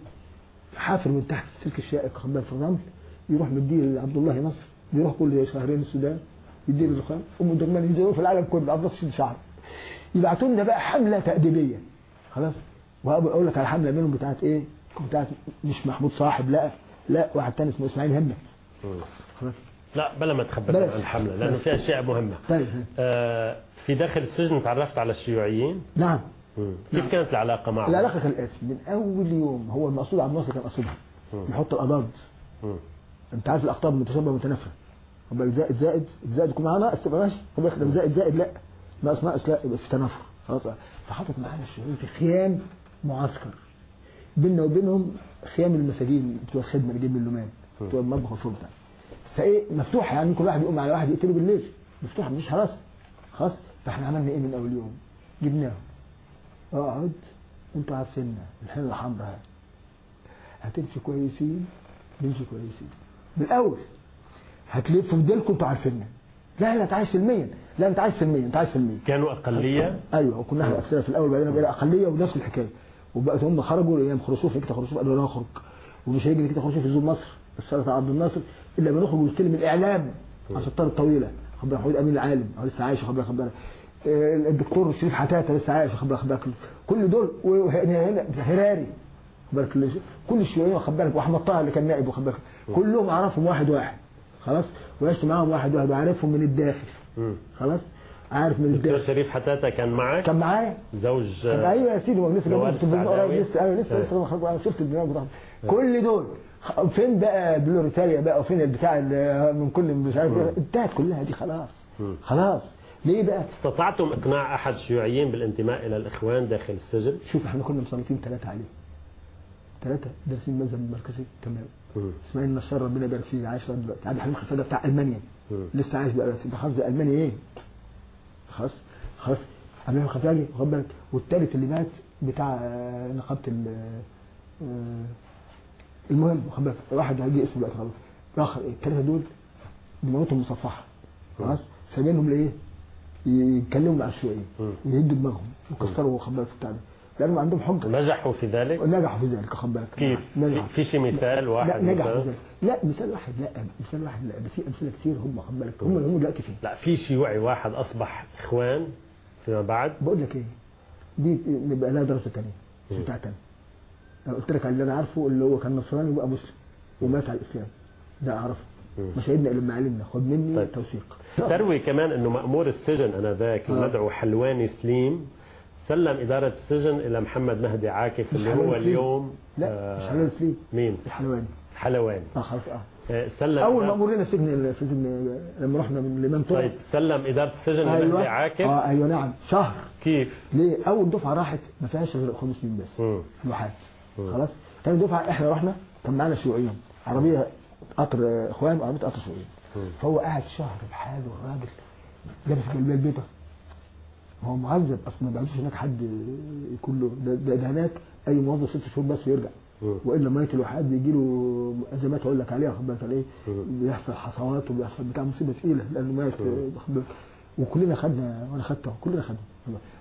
حافر من تحت السلك الشائك خد بالك في الرمل. يروح مديه لعبد الله نصر يروح كل شهرين السودان يديه للاخوان أم الدرمان ينزلوا في العالم كله عبد الله شعر يبعتوا لنا بقى حملة تأديبية خلاص واقول لك على حملة منهم بتاعت إيه بتاعت مش محمود صاحب لا لا واحد تاني اسمه إسماعيل همت. خلاص لا بلا ما تخبرنا. عن الحملة لأنه بلاش. في أشياء مهمة طيب آه في داخل السجن تعرفت على الشيوعيين نعم مم. كيف كانت العلاقة معهم؟ العلاقة كالاتي من أول يوم هو المقصود عبد الناصر كان قصدها. يحط الأضاد. انت عارف الاقطاب متشابهه متنافره خد بالك زائد زائد زائد يكون معاه ناقص تبقى ماشي. بالك ده زائد زائد لا. ناقص ناقص لا يبقى في تنافر. خلاص فحطت معانا الشيوعيين في خيام معسكر. بيننا وبينهم خيام المساجين بتوع الخدمه اللي جايين من اللومان بتوع المطبخ بتاعنا فإيه؟ مفتوحة يعني كل واحد يقوم على واحد يقتله بالليل. مفتوحة مفيش حراسه خلاص؟ فإحنا عملنا إيه من أول يوم؟ جبناهم. اقعد أنتوا عارفيننا. الحين الحمراء. هتمشي كويسين؟ نمشي كويسين. من الأول. هتلفوا بديلكم أنتوا عارفيننا. لا لا انت عايز سلميا. لا انت عايز سلميا انت عايز سلميا. كانوا أقلية؟ أيوه وكنا إحنا أكثر في الأول بعدين بقينا أقلية ونفس الحكاية. وبقت هم خرجوا أيام خرشوف نكته خرشوف قالوا لا نخرج. ومش هيجي نكته خرشوف يزور مصر. السلطه عبد الناصر إلا لما نخرج ونستلم الإعلام عشان الطار الطويلة. بالك محمود أمين العالم لسه عايش خد بالك خد بالك آه، الدكتور شريف حتاته لسه عايش خد بالك خد بالك كل دول وهنا هنا هراري. بالك ال- كل الشيوعيين خد بالك واحمد طه اللي كان نائب واخد بالك. كلهم اعرفهم واحد واحد خلاص؟ وعشت معاهم واحد واحد وعارفهم من الداخل. خلاص؟ عارف من دكتور الداخل. شريف حتاتة كان معك كان معايا. زوج طب أيوه يا سيدي هو لسه في السعداوي. قريب لسه أيوه لسه. لسه أنا شفت البرنامج بتاعهم كل دول. فين بقى بلوريتاريا بقى؟ وفين البتاع من كل مش عارف إيه؟ انتهت كلها دي خلاص. خلاص. ليه بقى؟ استطعتم إقناع أحد الشيوعيين بالانتماء إلى الإخوان داخل السجن؟ شوف إحنا كنا مسلطين ثلاثة عليه ثلاثة دارسين المذهب المركزي. تمام. اسماعيل النصار ربنا يبارك فيه عايش دلوقتي عبد الحليم خفاجه بتاع ألمانيا. مم. لسه عايش بقى في خلاص ده ألمانيا إيه؟ خلاص خلاص. عبد الحليم خفاجي واخد بالك؟ والثالث اللي مات بتاع آه، نقابة ال آه، المهم واخد بالك؟ واحد هيجي اسمه دلوقتي خلاص. الآخر إيه؟ الثلاثه دول دماغهم مصفحة. خلاص؟ سايبينهم لايه؟ يتكلموا مم. ويهدوا دماغهم ويكسروا واخد بالك؟ بتاع ده لأنهم عندهم حجة. نجحوا في ذلك؟ نجحوا في ذلك خد بالك. كيف؟ نجحوا. في شي مثال واحد لا نجح مثلا؟ في ذلك. لا مثال واحد لا مثال واحد لا في أمثلة كتير هم خد بالك. هم هم دلوقتي فين؟ لا في شيوعي واحد أصبح إخوان فيما بعد. بقول لك إيه؟ دي نبقى لها دراسة ثانية مش بتاع ثانية أنا قلت لك اللي أنا عارفه اللي هو كان نصراني وبقى مسلم ومات على الإسلام. ده أعرفه. مم. مشاهدنا لما علمنا خد مني طيب. توثيق. تروي كمان إنه مأمور السجن آنذاك آه. المدعو حلواني سليم سلم إدارة السجن إلى محمد مهدي عاكف اللي هو. اليوم لا آه، مش حلال سليم مين؟ الحلواني حلواني آه خلاص آه. آه، سلم أول مأمور لنا سجن في سجن لما رحنا من طلع طيب سلم إدارة السجن لمهدي عاكف. آه أيوه نعم. شهر. كيف؟ ليه؟ أول دفعة راحت ما فيهاش غير اخوان مسلمين بس. مم. الواحات مم. خلاص؟ تاني دفعة إحنا رحنا كان معانا شيوعيين. عربية قطر آه، إخوان وعربية قطر شيوعيين. فهو قاعد شهر بحاله الراجل لابس جلبية هو معذب أصلا ما بيعرفش هناك حد يكون له ده, ده, ده هناك أي موظف ست شهور بس ويرجع. وإلا ميت الواحد بيجي له أزمات أقول لك عليها خد بالك إيه. بيحصل حصوات وبيحصل بتاع مصيبة ثقيله لأنه ميت مم. خد بالك وكلنا خدنا وأنا خدته كلنا خدنا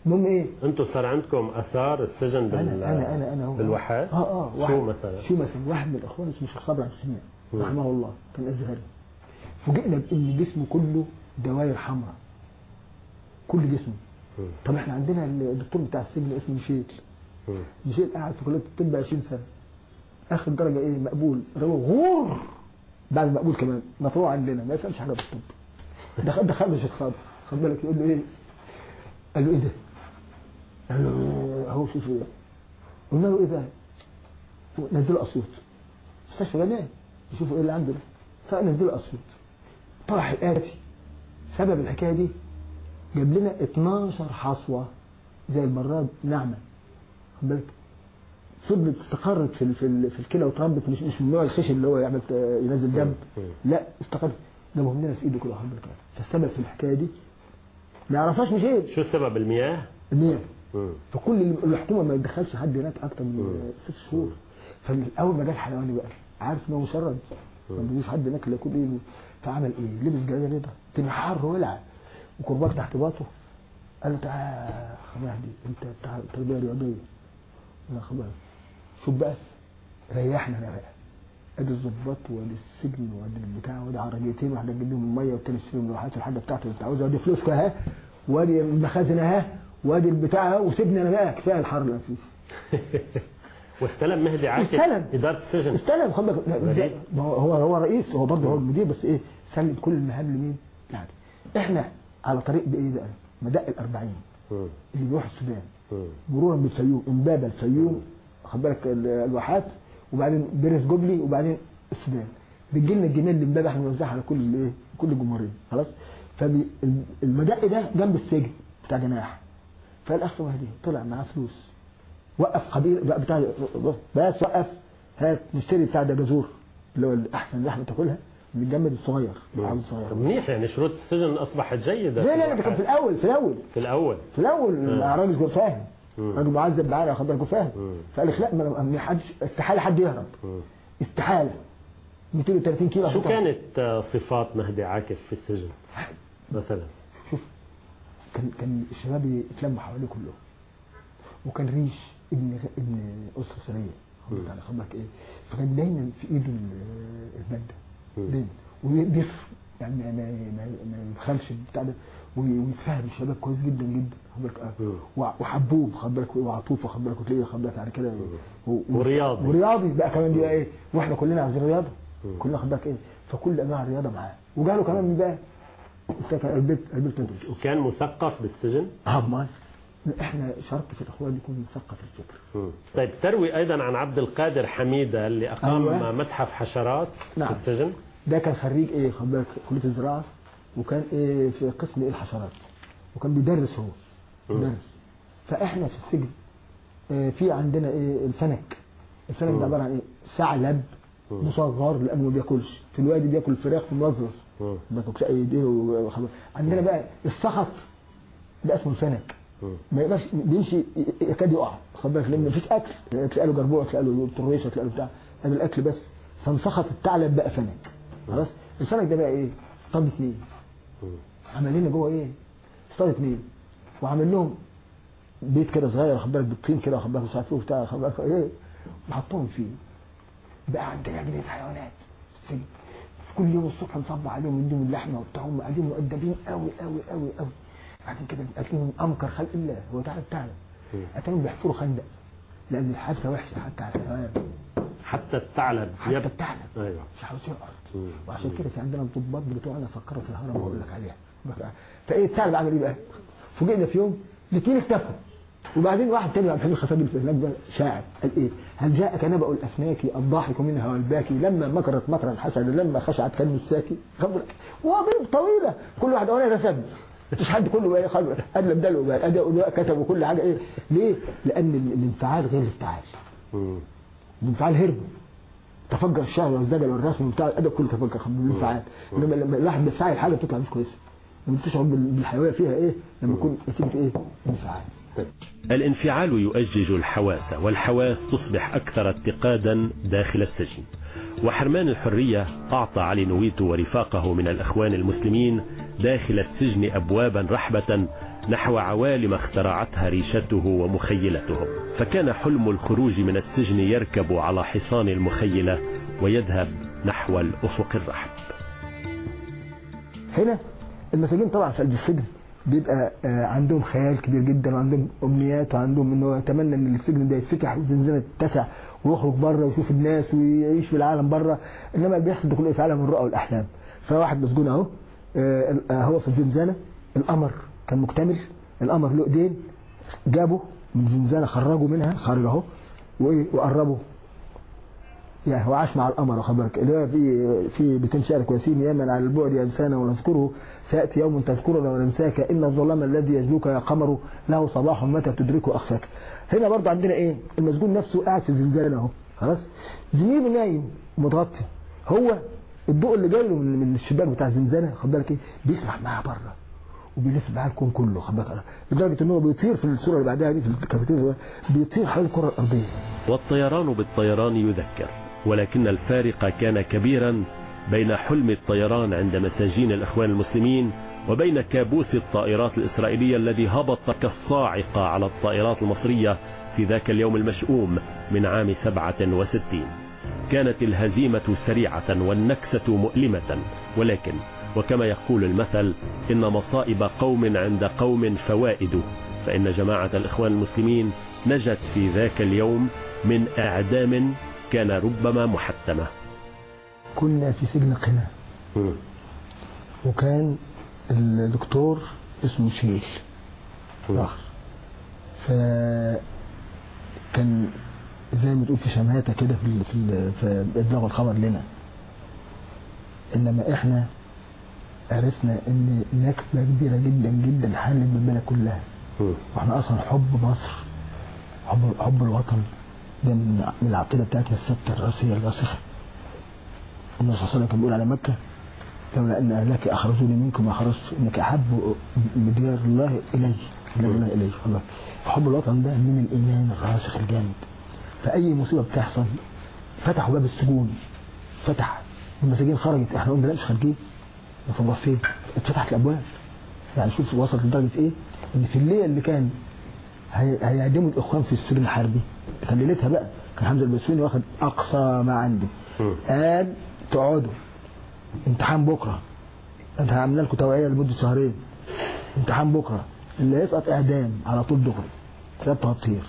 المهم إيه أنتم صار عندكم آثار السجن بال أنا أنا أنا أنا هو بالواحات؟ آه آه شو واحد- مثلا؟ شو مثلا واحد من الإخوان اسمه الشيخ صبري عبد السميع. رحمه الله كان أزهري فوجئنا بإن جسمه كله دوائر حمراء كل جسمه. طب إحنا عندنا الدكتور بتاع السجن اسمه ميشيل. مم. ميشيل قاعد في كلية الطب 20 سنة. آخر درجة إيه؟ مقبول. روى غور! بعد المقبول كمان. مطروع عندنا. ما يفهمش حاجة بالطب دخل دخل له شيخ صابر خد بالك يقول له إيه؟ قال له إيه ده؟ قال له؟ اهو شوف إيه قلنا له إيه ده؟ نزلوا اسيوط مستشفى جامعي يشوفوا إيه اللي عنده ده فنزلوا اسيوط طرح الآتي. سبب الحكاية دي جاب لنا 12 حصوة زي البراد ناعمة. خد بالك؟ فضلت استقرت في في في الكلى وتربت مش مش من نوع الخشن اللي هو يعمل آه، ينزل دم. لا استقرت. جابهم لنا في ايده كده خد بالك؟ فالسبب في الحكاية دي ما يعرفهاش مش إيه شو سبب المياه؟ مم. فكل الحكومة ما تدخلش حد هناك أكتر من ست شهور. فاول ما جه الحيواني بقى. عارف ان هو مشرد ما بيجيش حد هناك اللي يكون إيه؟ فعمل إيه؟ لبس جلابيه بيضاء كان حر ولع وكرباج تحت باطه قال له تعالى يا خمهدي انت بتاع تربية رياضية. يا خبر شوف بقى ريحنا أنا بقى ادي الظباط وادي السجن وادي البتاع وادي عربيتين واحدة تجيب لهم الميه والتاني يشتري من الحاجات الحاجة بتاعته اللي انت عاوزها وادي فلوسك اهي وادي المخازن اهي وادي البتاع وسيبني أنا بقى. كفاية الحر اللي واستلم مهدي استلم. إدارة السجن. استلم خد بالك. هو هو رئيس هو برضه هو المدير بس إيه سلم كل المهام لمين؟ يعني إحنا على طريق بايه بقى؟ مدق الأربعين. اللي بيروح السودان. مرورا بالفيوم امبابة الفيوم خد بالك ال- الواحات وبعدين بيرس جوبلي وبعدين السودان. بتجي لنا الجنيه اللي امبابة إحنا بنوزعها على كل الايه؟ كل الجمهورية. خلاص؟ فالمدق ده جنب السجن بتاع جناح. فالاخ مهدي طلع معاه فلوس. وقف قبيله بقى بتاع بس وقف. هات نشتري بتاع ده جزور اللي هو احسن لحمه تاكلها الجمد الصغير طب الصغير. منيح يعني شروط السجن أصبحت جيدة لا لا لا كان في الأول في الأول. في الأول. في الأول راجل كان فاهم. راجل معذب معانا خد بالك فاهم. فقال لك لا ما حدش استحالة حد يهرب. استحالة. 230 كيلو شو. كانت آه، صفات مهدي عاكف في السجن؟ مثلا. شوف كان كان الشباب يتلموا حواليه كلهم. وكان ريش ابن ابن أسرة سرية. خد بالك إيه؟ فكان دايما في إيده ال- المادة. دايما وبيصرف يعني ما ما ما, يبخلش بتاع ده. وي- ويتفهم الشباب كويس جدا جدا. خد بالك آه. وع- وحبوب خد بالك وعطوف خد بالك وتلاقيه خد بالك يعني كده. ورياضي. ورياضي بقى كمان دي إيه؟ وإحنا كلنا عايزين رياضة. كلنا خد بالك إيه؟ فكل أنواع الرياضة معاه. وجاله كمان من بقى البيت البيت وكان مثقف بالسجن؟ امال إحنا شرط في الإخوان يكون مثقف الفكر مم. طيب تروي أيضا عن عبد القادر حميدة اللي أقام أيوة. متحف حشرات نعم. في السجن ده كان خريج إيه خد بالك كلية الزراعة وكان إيه في قسم إيه الحشرات وكان بيدرس هو بيدرس فإحنا في السجن آه في عندنا إيه الفنك الفنك. ده عبارة عن إيه ثعلب. مصغر لأنه ما بياكلش في الوادي بياكل فراخ في. ما تاكلش أي ديله وخلاص. عندنا بقى السخط ده اسمه الفنك. ما يبقاش بيمشي يكاد يقع. خد بالك لأن مفيش أكل. تلاقي له جربوع تلاقي له طريشه تلاقي له بتاع. هذا الأكل بس. فانسخط الثعلب بقى فنك. خلاص؟ الفنك ده بقى إيه؟ اصطاد اثنين. عمل لنا جوه إيه؟ اصطاد اثنين وعمل لهم بيت كده صغير خد بالك بالطين كده خد بالك مش عارف إيه وبتاع خد بالك. إيه؟ وحطهم فيه. بقى عندنا جنينه حيوانات في كل يوم الصبح نصب عليهم نديهم اللحمة وبتاع. هم قاعدين مؤدبين قوي قوي قوي قوي بعدين كده اكلهم أنكر خلق الله. هو تعالى تعالى. اتانهم بيحفروا خندق. لأن الحادثة وحشة. حتى على الحيوان حتى الثعلب. حتى الثعلب. أيوة. مش عاوزين ارض مم. وعشان كده في عندنا الضباط بتوعنا فكروا في الهرم بقول لك عليها. فإيه الثعلب عمل إيه بقى؟ فوجئنا في يوم الاثنين اختفوا وبعدين واحد تاني عبد الحليم في هناك شاعر. قال إيه؟ هل جاءك نبأ الأفناك الضاحك منها والباكي لما مكرت مكرا حسنا لما خشعت كلمه الساكي؟ خبرك وضرب طويلة. كل واحد اولاني رسم مش حد كله بقى خبر قال ده بقى اداء كتب وكل حاجة. إيه؟ ليه؟ لأن ال- الانفعال غير الافعال مم. الانفعال هرب. تفجر الشهوه والزجل والرسم وبتاع الادب كله تفجر خم بالانفعال. إنما لما الواحد بيفعل حاجة بتطلع مش كويسة. لما تشعر بال- بالحيوية فيها إيه؟ لما يكون نتيجه إيه؟ انفعال. الانفعال يؤجج الحواس والحواس تصبح أكثر اتقادا داخل السجن. وحرمان الحرية أعطى علي نويت ورفاقه من الأخوان المسلمين داخل السجن أبوابا رحبة نحو عوالم اخترعتها ريشته ومخيلتهم. فكان حلم الخروج من السجن يركب على حصان المخيلة ويذهب نحو الأفق الرحب. هنا المساجين طبعا في قلب السجن. بيبقى آه، عندهم خيال كبير جدا وعندهم أمنيات وعندهم انه يتمنى إن السجن ده يتفتح والزنزانه تتسع ويخرج بره ويشوف الناس ويعيش في العالم بره إنما بيحصل ده كله في عالم الرؤى والأحلام. فواحد مسجون أهو آه، آه، هو في الزنزانه القمر كان مكتمل القمر له إيدين جابه من الزنزانه خرجوا منها خرج أهو وقربوا يعني هو عاش مع القمر واخد بالك؟ اللي هو في في بيتين شعر كويسين ياما على البعد ينسانا ونذكره. سيأتي يوم تذكرنا وننساك. إن الظلام الذي يجلوك يا قمر له صباح متى تدركه أخفاك. هنا برضه عندنا إيه؟ المسجون نفسه قاعد في الزنزانه أهو. خلاص؟ زميله نايم متغطي. هو الضوء اللي جاي له من من الشباك بتاع الزنزانه خد بالك إيه؟ بيسرح معاه بره. وبيلف معاه الكون كله خد بالك. لدرجة إن هو بيطير في الصورة اللي بعدها دي في الكافيتيريا بيطير حول الكرة الأرضية. والطيران بالطيران يذكر ولكن الفارق كان كبيرا بين حلم الطيران عند مساجين الإخوان المسلمين وبين كابوس الطائرات الإسرائيلية الذي هبط كالصاعقة على الطائرات المصرية في ذاك اليوم المشؤوم من عام 67 كانت الهزيمة سريعة والنكسة مؤلمة ولكن وكما يقول المثل إن مصائب قوم عند قوم فوائد فإن جماعة الإخوان المسلمين نجت في ذاك اليوم من إعدام كان ربما محتمة. كنا في سجن قنا. وكان الدكتور اسمه شيل. راح. ف كان زي ما تقول في شماتة كده في في ابلاغ الخبر لنا. إنما إحنا عرفنا إن نكبة كبيرة جدا جدا حلت بالبلد كلها. وإحنا أصلا حب مصر حب حب الوطن. ده من من العقيدة بتاعتنا الثابته الراسيه الراسخة. النبي صلى الله عليه وسلم كان بيقول على مكة لولا إن أهلك أخرجوني منكم أخرجت إنك أحب بديار الله إلي بديار الله إلي والله. فحب الوطن ده من الإيمان الراسخ الجامد. فأي مصيبة بتحصل فتحوا باب السجون. فتح. المساجين خرجت. إحنا قلنا لا مش خارجين. فالله فين؟ اتفتحت الأبواب. يعني شوف وصلت لدرجة إيه؟ إن في الليلة اللي كان هي- هيعدموا الإخوان في السجن الحربي. كان ليلتها بقى كان حمزة البسيوني واخد أقصى ما عنده. قال تقعدوا امتحان بكرة. أنت عاملين لكم توعية لمدة شهرين. امتحان بكرة. اللي يسقط إعدام على طول دغري. رقبته هتطير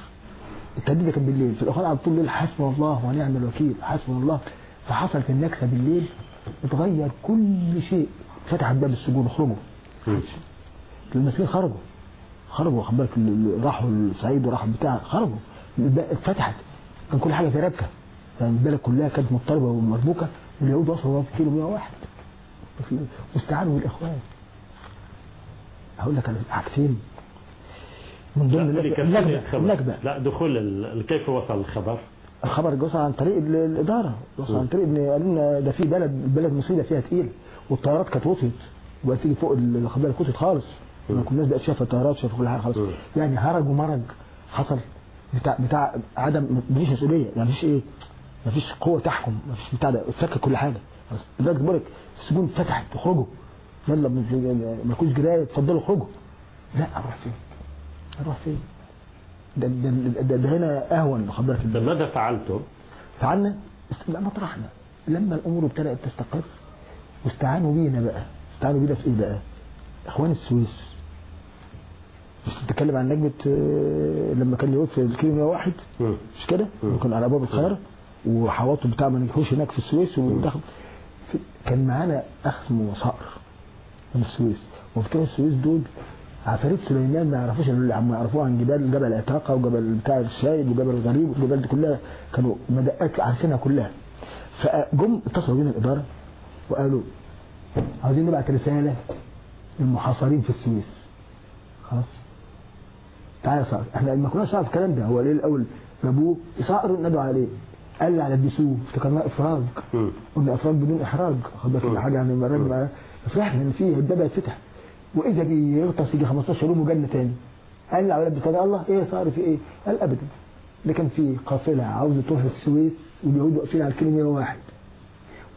التهديد كان بالليل. في الأخوان على طول الليل حسبنا الله ونعم الوكيل. حسبنا الله. فحصل في النكسة بالليل اتغير كل شيء. فتحت باب السجون. اخرجوا. المساكين خرجوا. خرجوا. واخد بالك؟ ال- ال- راحوا الصعيد وراحوا بتاع خرجوا. اتفتحت. كان كل حاجة زي ربكه يعني البلد كلها كانت مضطربة ومربوكة. واليهود وصلوا في كيلو 101 واستعانوا بالإخوان. هقول لك على حاجتين. من ضمن النكبه النكبه لا دخول ال- كيف وصل الخبر؟ الخبر وصل عن طريق ال- الإدارة. وصل عن طريق ان قالوا لنا ده في بلد البلد مصيبة فيها تقيل والطيارات كانت وصلت وبقت تيجي فوق ال- خد بالك وصلت خالص. ما كل الناس بقت شايفة الطيارات شايفة كل حاجة خالص. يعني هرج ومرج حصل بتاع بتاع عدم مفيش مسؤولية. يعني مفيش إيه؟ مفيش قوة تحكم مفيش بتاع ده اتفك كل حاجة. خلاص لدرجه بقول لك السجون فتحت اخرجوا. يلا مالكوش جرايه اتفضلوا اخرجوا. لا أروح فين؟ أروح فين؟ ده ده, ده, ده هنا اهون خد بالك طب ماذا فعلتم؟ فعلنا؟ بقى مطرحنا لما الأمور ابتدأت تستقر واستعانوا بينا بقى. استعانوا بينا في إيه بقى؟ إخوان السويس. مش بتتكلم عن نجمة آه، لما كان يقول في الكيلو 101 مم. مش كده؟ وكان على أبواب القاهرة؟ وحواطه بتاع ما نجحوش هناك في السويس ودخل كان معانا أخ اسمه صقر من السويس. وبتوع السويس دول عفاريت سليمان ما يعرفوش اللي عم يعرفوه عن جبال جبل عتاقه وجبل بتاع الشايب وجبل الغريب والجبال دي كلها كانوا مدقات عارفينها كلها. فجم اتصلوا بينا الإدارة وقالوا عاوزين نبعت رسالة للمحاصرين في السويس. خلاص؟ تعالى يا صقر إحنا ما كناش نعرف الكلام ده. هو ليه الأول؟ جابوه صقر نادوا عليه. قال لي على الدسوق افتكرناه إفراج. قلنا إفراج بدون إحراج. خد بالك حاجة يعني معاه فرحنا ان في الباب هيتفتح. وإذا بيغطس يجي 15 يوم وجالنا تاني. قال لي على لبس الله؟ إيه صار في إيه؟ قال ابدا. ده كان في قافلة عاوزة تروح السويس واليهود واقفين على الكيلو 101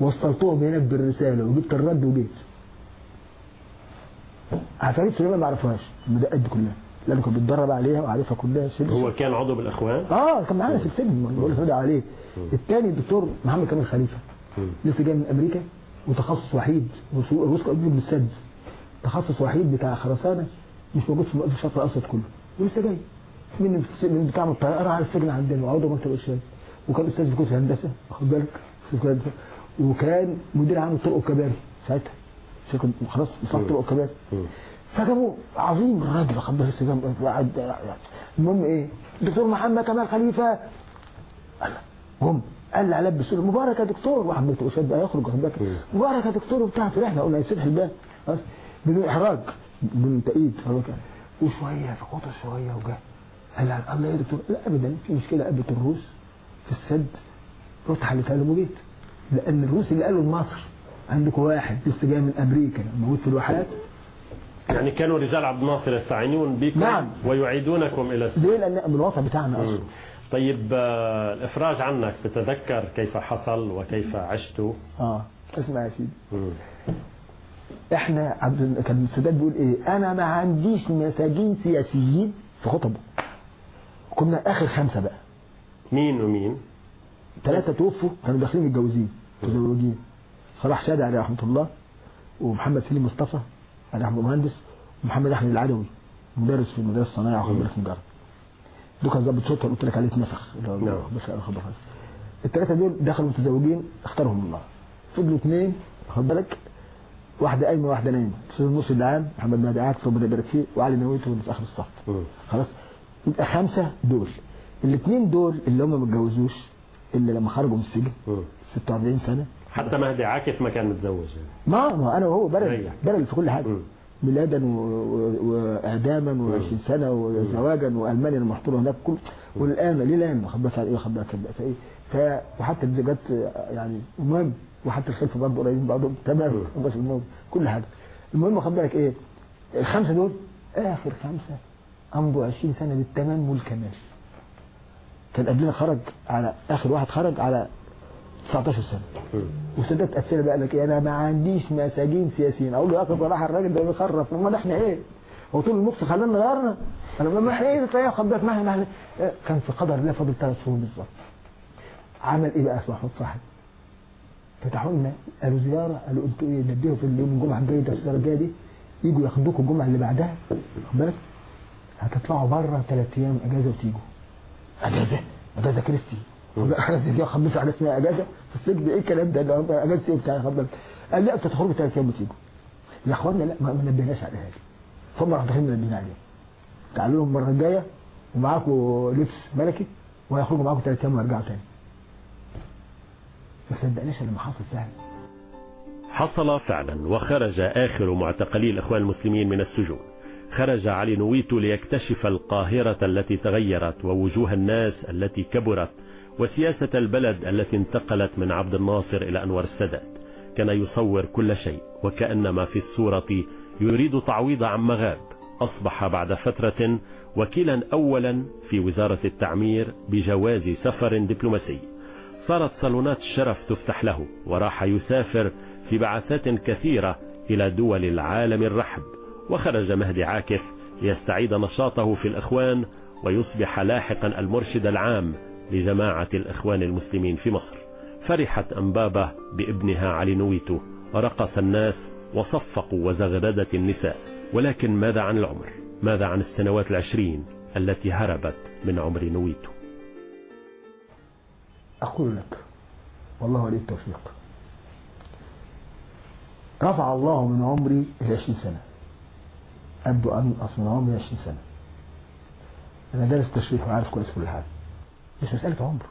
وصلتهم هناك بالرسالة وجبت الرد وجيت. عفاريت سليمان ما عرفوهاش المدقات دي كلها. لأنه كان بيتدرب عليها وعارفها كلها شبه هو كان عضو بالأخوان؟ آه كان معانا في السجن بقول لك عليه. الثاني الدكتور محمد كامل خليفة. لسه جاي من أمريكا وتخصص وحيد. الرزق قبل من السد. تخصص وحيد بتاع خرسانة مش موجود في الشرق الأوسط كله. ولسه جاي. من من بتاع الطيارة على السجن عندنا وعضو مكتب ارشاد وكان أستاذ في كلية الهندسه واخد بالك؟ أستاذ في كلية الهندسه وكان مدير عام الطرق والكباري ساعتها. خلاص مصلحه الطرق والكباري فجابوا عظيم الراجل واخد بالك المهم إيه؟ الدكتور محمد كمال خليفة قال جم. قال لي على لبس مبارك يا دكتور. واحد من الأستاذ بقى يخرج واخد بالك مبارك يا دكتور وبتاع. في رحله قلنا يفتح الباب بدون احراج بدون تأييد؟ وشوية في خطر شوية وجاء. قال لي الله يا دكتور. لا ابدا. في مشكلة قابلت الروس في السد. رحت حلتها لهم وجيت لأن الروس اللي قالوا لمصر عندكم واحد لسه جاي من أمريكا موجود في الواحات يعني كانوا رجال عبد الناصر يستعينون بكم نعم. ويعيدونكم إلى السجن ليه؟ لأن من الوطن بتاعنا أصلا. طيب آه، الإفراج عنك بتذكر كيف حصل وكيف عشت؟ آه. اسمع يا سيدي. إحنا عبد كان السادات بيقول إيه؟ أنا ما عنديش مساجين سياسيين في خطبه. كنا آخر خمسة بقى. مين ومين؟ ثلاثة توفوا كانوا داخلين متجوزين متزوجين. صلاح شادي عليه رحمة الله ومحمد سليم مصطفى. عليه رحمه مهندس ومحمد أحمد العدوي مدرس في مدرسة الصنايع واخد بالك مجرد دول كان ضابط شرطه قلت لك عليه اتنفخ. اللي هو نعم. خبر الثلاثه دول دخلوا متزوجين اختارهم الله. فضلوا اثنين واخد بالك واحدة قايمة واحدة نايمة. أستاذ المرشد العام محمد مهدي عاكف ربنا يبارك فيه وعلي نويته اللي في آخر الصف. خلاص؟ يبقى خمسة دول. الاثنين دول اللي هم ما اتجوزوش اللي لما خرجوا من السجن مم. 46 سنة حتى مهدي عاكف ما كان متزوج. ما ما أنا وهو ريح. برل في كل حاجة. ميلادا وإعداما و20 سنة وزواجا وألمانيا له هناك كل والآن ليه الان بالك على إيه؟ بالك على إيه؟ ف وحتى الزوجات يعني المهم وحتى الخلف برضه قريبين من بعضهم. تمام. بس المهم كل حاجة. المهم واخد بالك إيه؟ الخمسة دول آخر خمسة. أمضوا 20 سنة بالتمام والكمال. كان قبلنا خرج على آخر واحد خرج على 19 سنة. مم. وسادات أسئلة بقى لك إيه؟ أنا ما عنديش مساجين سياسيين. أقول له يا أخي صلاح الراجل ده بيخرف. امال إحنا إيه؟ هو طول المخ خلانا غيرنا أنا ما إحنا إيه؟ تلاقيه بالك مهما إحنا إيه؟ كان في قدر الله فاضل ثلاث شهور بالظبط. عمل إيه بقى محمود صاحب؟ فتحوا لنا قالوا زيارة قالوا أنتوا إيه؟ نديهم في اليوم الجمعة الجاية ده الزيارة الجاية دي. يجوا ياخدوكوا الجمعة اللي بعدها. خد بالك؟ هتطلعوا بره ثلاث أيام أجازة وتيجوا. أجازة؟ أجازة كريستي. اجازه دي خمسة على اسمها أجازة. في السجن إيه الكلام ده؟ اللي هو اجازتي وبتاع خد بالك قال لا أنتوا تخرجوا ثلاث أيام وتيجوا يا أخوانا لا ما ما نبهناش على هذه فهم راحوا داخلين منبهين عليهم تعالوا لهم المرة الجاية ومعاكم لبس ملكي وهيخرجوا معاكم ثلاث أيام ويرجعوا تاني. ما صدقناش لما حصل فعلا. حصل فعلا وخرج آخر معتقلي الإخوان المسلمين من السجون. خرج علي نويتو ليكتشف القاهرة التي تغيرت ووجوه الناس التي كبرت وسياسة البلد التي انتقلت من عبد الناصر إلى أنور السادات. كان يصور كل شيء وكأنما في الصورة يريد تعويض عما غاب أصبح بعد فترة وكيلا أولا في وزارة التعمير بجواز سفر دبلوماسي. صارت صالونات الشرف تفتح له وراح يسافر في بعثات كثيرة إلى دول العالم الرحب. وخرج مهدي عاكف ليستعيد نشاطه في الإخوان ويصبح لاحقا المرشد العام لجماعة الإخوان المسلمين في مصر. فرحت أنبابة بابنها علي نويتو ورقص الناس وصفقوا وزغردت النساء. ولكن ماذا عن العمر؟ ماذا عن السنوات العشرين التي هربت من عمر نويتو أقول لك والله ولي التوفيق. رفع الله من عمري إلى 20 سنة. أبدو أنقص من عمري 20 سنة. أنا دارس تشريح وعارف كويس كل حاجة. مش مسألة عمر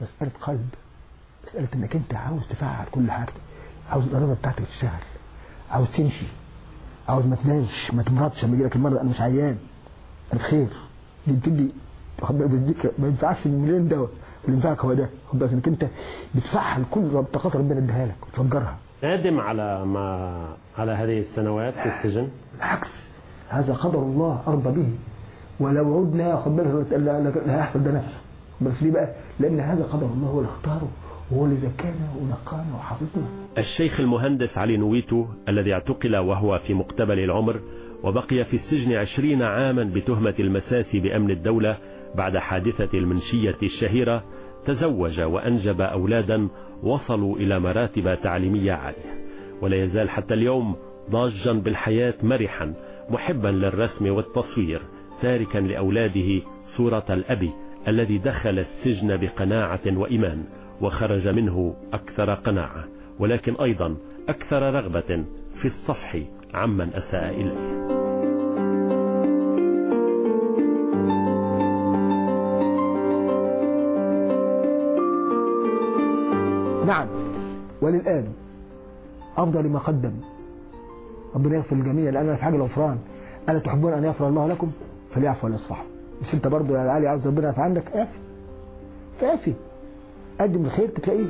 مسألة قلب مسألة إنك أنت عاوز تفعل كل حاجة عاوز الإرادة بتاعتك تشتغل عاوز تمشي عاوز ما تنامش ما تمرضش لما يجي لك المرض أنا مش عيان أنا بخير. دي بتدي بتديك ما ينفعش المليون دواء اللي ينفعك هو ده. خد بالك إنك أنت بتفعل كل طاقات ربنا اديها لك وتفجرها. نادم على ما على هذه السنوات في السجن. بالعكس هذا قدر الله أرضى به. ولو عدنا خد بالك لا- هيحصل ده نفسه بالك ليه بقى؟ لأن هذا قدر الله هو اللي اختاره وهو اللي زكانا ونقانا وحافظنا الشيخ المهندس علي نويتو الذي اعتقل وهو في مقتبل العمر وبقي في السجن عشرين عاما بتهمة المساس بأمن الدولة بعد حادثة المنشية الشهيرة تزوج وأنجب أولادا وصلوا إلى مراتب تعليمية عالية ولا يزال حتى اليوم ضاجا بالحياة مرحا محبا للرسم والتصوير تاركا لأولاده صورة الأب الذي دخل السجن بقناعة وإيمان وخرج منه أكثر قناعة ولكن أيضا أكثر رغبة في الصفح عمن أساء إليه. نعم وللآن أفضل ما قدم. ربنا يغفر للجميع لأن أنا في حاجة الغفران ألا تحبون أن يغفر الله لكم؟ فليعفوا ولا مش أنت برضو يا علي عاوز ربنا يعفو عنك اعفي. اعفي قدم الخير تلاقيه.